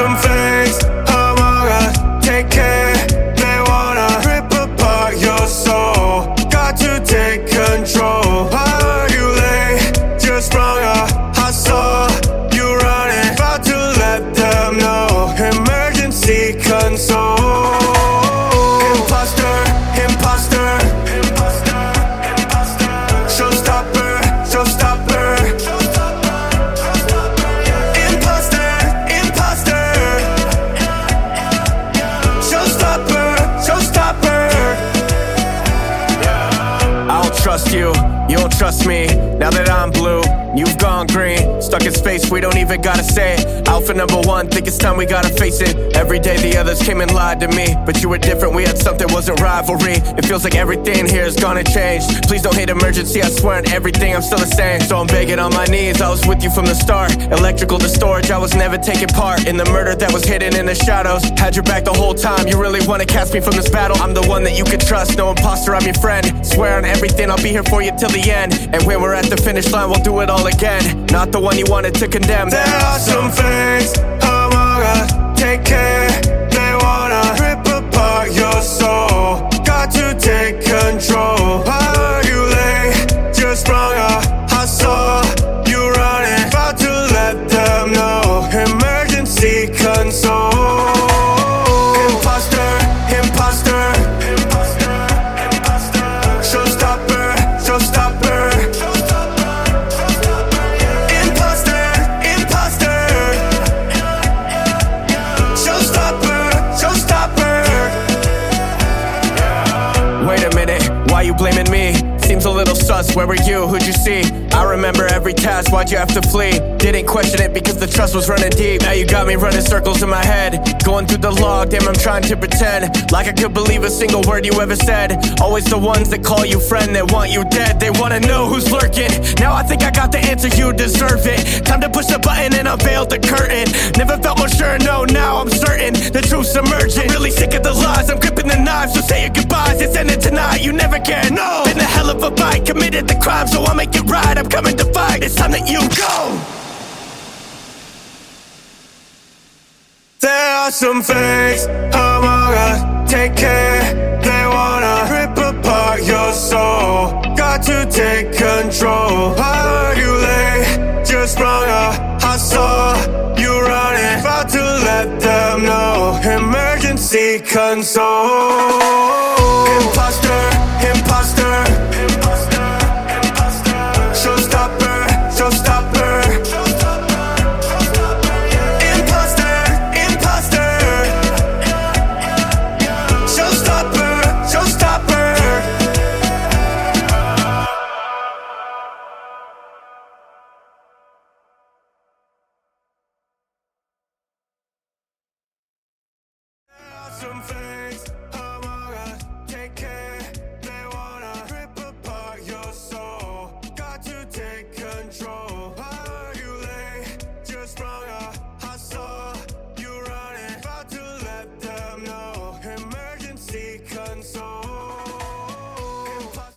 some fakes among us. Take care, they wanna rip apart your soul. Got to take control. I you late, just sprung a uh, I saw trust you, you don't trust me. Now that I'm blue, you've green. Stuck in space, we don't even gotta say it. Alpha number one, think it's time we gotta face it. Every day the others came and lied to me. But you were different, we had something, wasn't rivalry. It feels like everything here is gonna change. Please don't hate emergency, I swear on everything, I'm still the same. So I'm begging on my knees, I was with you from the start. Electrical to storage, I was never taking part in the murder that was hidden in the shadows. Had your back the whole time, you really wanna cast me from this battle. I'm the one that you could trust, no imposter, I'm your friend. Swear on everything, I'll be here for you till the end. And when we're at the finish line, we'll do it all again. Not the one you wanted to condemn. There are some things among us. Take care, blaming me? Sus, where were you? Who'd you see? I remember every task, why'd you have to flee? Didn't question it because the trust was running deep. Now you got me running circles in my head. Going through the log, damn, I'm trying to pretend like I could believe a single word you ever said. Always the ones that call you friend, that want you dead. They wanna know who's lurking. Now I think I got the answer, you deserve it. Time to push the button and unveil the curtain. Never felt more sure, no, now I'm certain. The truth's emerging. Really sick of the lies, I'm gripping the knife, so say your goodbyes. It's ending tonight, you never cared, no. Of a fight, committed the crime, so I'll make it right. I'm coming to fight, it's time that you go. There are some fakes among us. Take care, they wanna rip apart your soul. Got to take control. I heard you late, just a I saw you running. About to let them know. Emergency console. Imposter, some things.